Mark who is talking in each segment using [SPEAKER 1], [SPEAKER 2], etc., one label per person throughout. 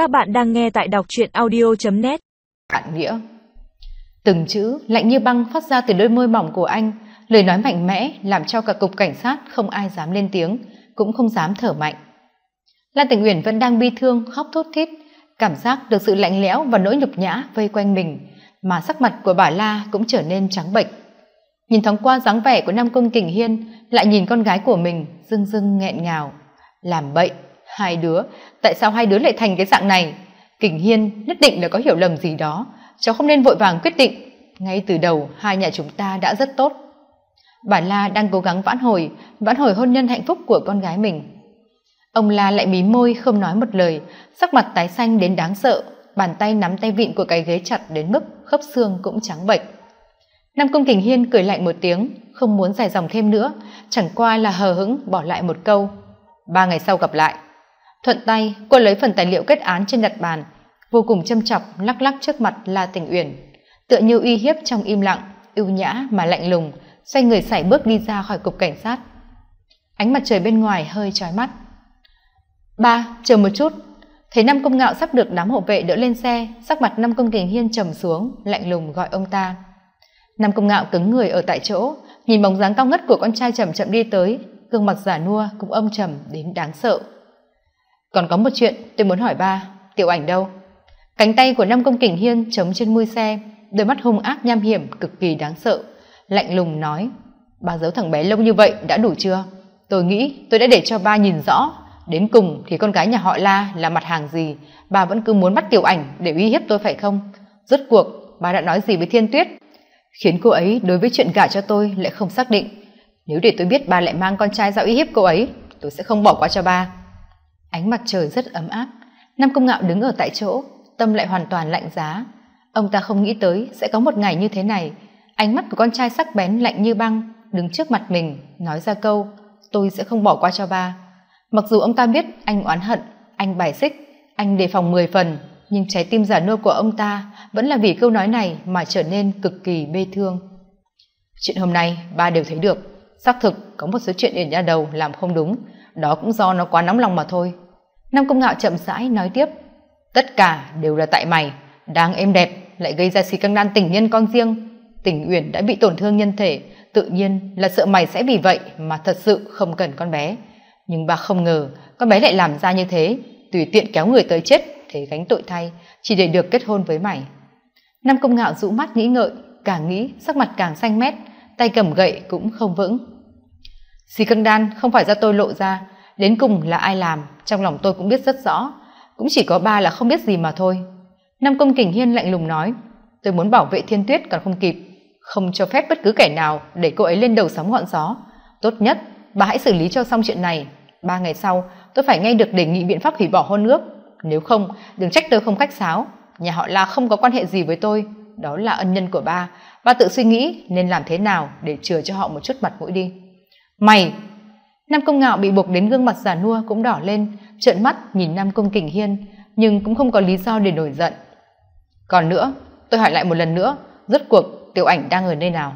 [SPEAKER 1] Các bạn đang nghe tại đọc truyện audio.net
[SPEAKER 2] Cạn nghĩa. Từng chữ lạnh như băng phát ra từ đôi môi mỏng của anh. Lời nói mạnh mẽ làm cho cả cục cảnh sát không ai dám lên tiếng, Cũng không dám thở mạnh. Lan Tình Uyển vẫn đang bi thương, khóc thút thít, Cảm giác được sự lạnh lẽo và nỗi nhục nhã vây quanh mình, Mà sắc mặt của bà La cũng trở nên trắng bệch. Nhìn thoáng qua dáng vẻ của Nam Công Kình Hiên, Lại nhìn con gái của mình dưng dưng nghẹn ngào, Làm bậy hai đứa, tại sao hai đứa lại thành cái dạng này? Kình hiên nhất định là có hiểu lầm gì đó. Cháu không nên vội vàng quyết định. Ngay từ đầu, hai nhà chúng ta đã rất tốt. Bà la đang cố gắng vãn hồi vãn hồi hôn nhân hạnh phúc của con gái mình. Ông la lại mí môi không nói một lời, sắc mặt tái xanh đến đáng sợ, bàn tay nắm tay vịn của cái ghế chặt đến mức khớp xương cũng trắng bệch. Nam công kình hiên cười lạnh một tiếng, không muốn dài dòng thêm nữa, chẳng qua là hờ hững bỏ lại một câu. Ba ngày sau gặp lại thuận tay, cô lấy phần tài liệu kết án trên đặt bàn vô cùng châm chọc, lắc lắc trước mặt la tình uyển. Tựa như uy hiếp trong im lặng, ưu nhã mà lạnh lùng, xoay người sải bước đi ra khỏi cục cảnh sát. Ánh mặt trời bên ngoài hơi trói mắt. Ba, chờ một chút. Thấy năm công ngạo sắp được đám hộ vệ đỡ lên xe, sắc mặt năm công kình hiên trầm xuống, lạnh lùng gọi ông ta. Năm công ngạo cứng người ở tại chỗ, nhìn bóng dáng cao ngất của con trai chậm chậm đi tới, gương mặt giả nua cũng âm trầm đến đáng sợ còn có một chuyện tôi muốn hỏi ba, tiểu ảnh đâu? Cánh tay của năm công kình hiên chống trên mui xe, đôi mắt hung ác nham hiểm cực kỳ đáng sợ, lạnh lùng nói ba giấu thằng bé lâu như vậy đã đủ chưa? Tôi nghĩ tôi đã để cho ba nhìn rõ, đến cùng thì con gái nhà họ la là mặt hàng gì? Bà vẫn cứ muốn bắt tiểu ảnh để uy hiếp tôi phải không? Rốt cuộc bà đã nói gì với thiên tuyết? Khiến cô ấy đối với chuyện gả cho tôi lại không xác định. Nếu để tôi biết bà lại mang con trai ra uy hiếp cô ấy, tôi sẽ không bỏ qua cho ba ánh mặt trời rất ấm áp. Nam công ngạo đứng ở tại chỗ, tâm lại hoàn toàn lạnh giá. Ông ta không nghĩ tới sẽ có một ngày như thế này. Ánh mắt của con trai sắc bén lạnh như băng đứng trước mặt mình, nói ra câu, tôi sẽ không bỏ qua cho ba. Mặc dù ông ta biết anh oán hận, anh bài xích, anh đề phòng mười phần, nhưng trái tim giả nua của ông ta vẫn là vì câu nói này mà trở nên cực kỳ bê thương. Chuyện hôm nay ba đều thấy được. Xác thực có một số chuyện ở nhà đầu làm không đúng đó cũng do nó quá nóng lòng mà thôi. Nam công ngạo chậm rãi nói tiếp, tất cả đều là tại mày. Đang êm đẹp, lại gây ra xì căng đan tình nhân con riêng. Tình uyển đã bị tổn thương nhân thể, tự nhiên là sợ mày sẽ vì vậy mà thật sự không cần con bé. Nhưng bà không ngờ, con bé lại làm ra như thế, tùy tiện kéo người tới chết, thế gánh tội thay, chỉ để được kết hôn với mày. Nam công ngạo rũ mắt nghĩ ngợi, càng nghĩ sắc mặt càng xanh mét, tay cầm gậy cũng không vững xì căng đan không phải do tôi lộ ra, đến cùng là ai làm, trong lòng tôi cũng biết rất rõ. Cũng chỉ có ba là không biết gì mà thôi. Nam công kình hiên lạnh lùng nói, tôi muốn bảo vệ thiên tuyết còn không kịp, không cho phép bất cứ kẻ nào để cô ấy lên đầu sóng ngọn gió. Tốt nhất, bà hãy xử lý cho xong chuyện này. Ba ngày sau, tôi phải nghe được đề nghị biện pháp hủy bỏ hôn ước. Nếu không, đừng trách tôi không khách sáo. Nhà họ la không có quan hệ gì với tôi, đó là ân nhân của ba. Ba tự suy nghĩ nên làm thế nào để chừa cho họ một chút mặt mũi đi mày nam công ngạo bị buộc đến gương mặt già nua cũng đỏ lên, trợn mắt nhìn nam công kình hiên, nhưng cũng không có lý do để nổi giận. Còn nữa, tôi hỏi lại một lần nữa, rốt cuộc tiểu ảnh đang ở nơi nào?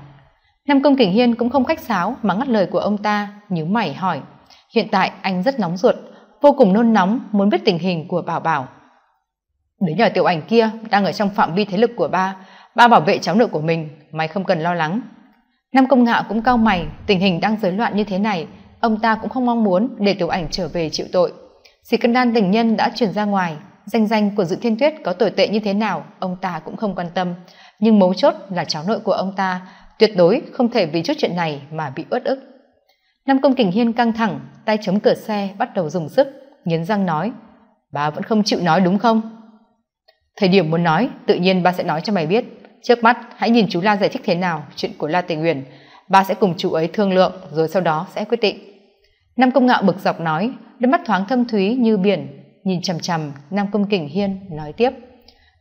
[SPEAKER 2] Nam công kình hiên cũng không khách sáo mà ngắt lời của ông ta, nhíu mày hỏi. Hiện tại anh rất nóng ruột, vô cùng nôn nóng, muốn biết tình hình của bảo bảo. Đứa nhỏ tiểu ảnh kia đang ở trong phạm vi thế lực của ba ba bảo vệ cháu nội của mình, mày không cần lo lắng nam công ngạo cũng cau mày, tình hình đang rối loạn như thế này, ông ta cũng không mong muốn để tiểu ảnh trở về chịu tội. Xì cân đan tình nhân đã chuyển ra ngoài, danh danh của dự thiên tuyết có tồi tệ như thế nào, ông ta cũng không quan tâm. Nhưng mấu chốt là cháu nội của ông ta, tuyệt đối không thể vì chút chuyện này mà bị uất ức. Nam công kình hiên căng thẳng, tay chống cửa xe, bắt đầu dùng sức, nghiến răng nói, bà vẫn không chịu nói đúng không? Thời điểm muốn nói, tự nhiên ba sẽ nói cho mày biết trước mắt, hãy nhìn chú la giải thích thế nào chuyện của la tề nguyền. Ba sẽ cùng chú ấy thương lượng, rồi sau đó sẽ quyết định. Nam công ngạo bực dọc nói, đôi mắt thoáng thâm thúy như biển, nhìn chằm chằm nam công kình hiên, nói tiếp.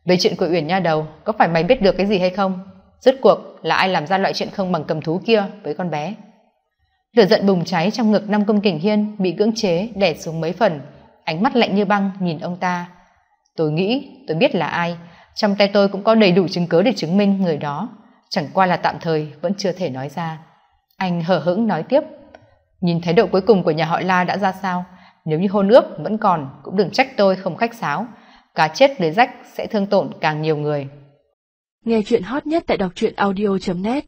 [SPEAKER 2] Về chuyện của uyển nha đầu, có phải mày biết được cái gì hay không? Rốt cuộc là ai làm ra loại chuyện không bằng cầm thú kia với con bé? Lửa giận bùng cháy trong ngực nam công kình hiên bị cưỡng chế đè xuống mấy phần, ánh mắt lạnh như băng nhìn ông ta. Tôi nghĩ, tôi biết là ai trong tay tôi cũng có đầy đủ chứng cớ để chứng minh người đó. Chẳng qua là tạm thời, vẫn chưa thể nói ra. Anh hờ hững nói tiếp. Nhìn thái độ cuối cùng của nhà họ la đã ra sao? Nếu như hôn ước vẫn còn, cũng đừng trách tôi không khách sáo. Cá chết lưới rách sẽ thương tổn càng nhiều người.
[SPEAKER 1] Nghe chuyện hot nhất tại đọc truyện audio net.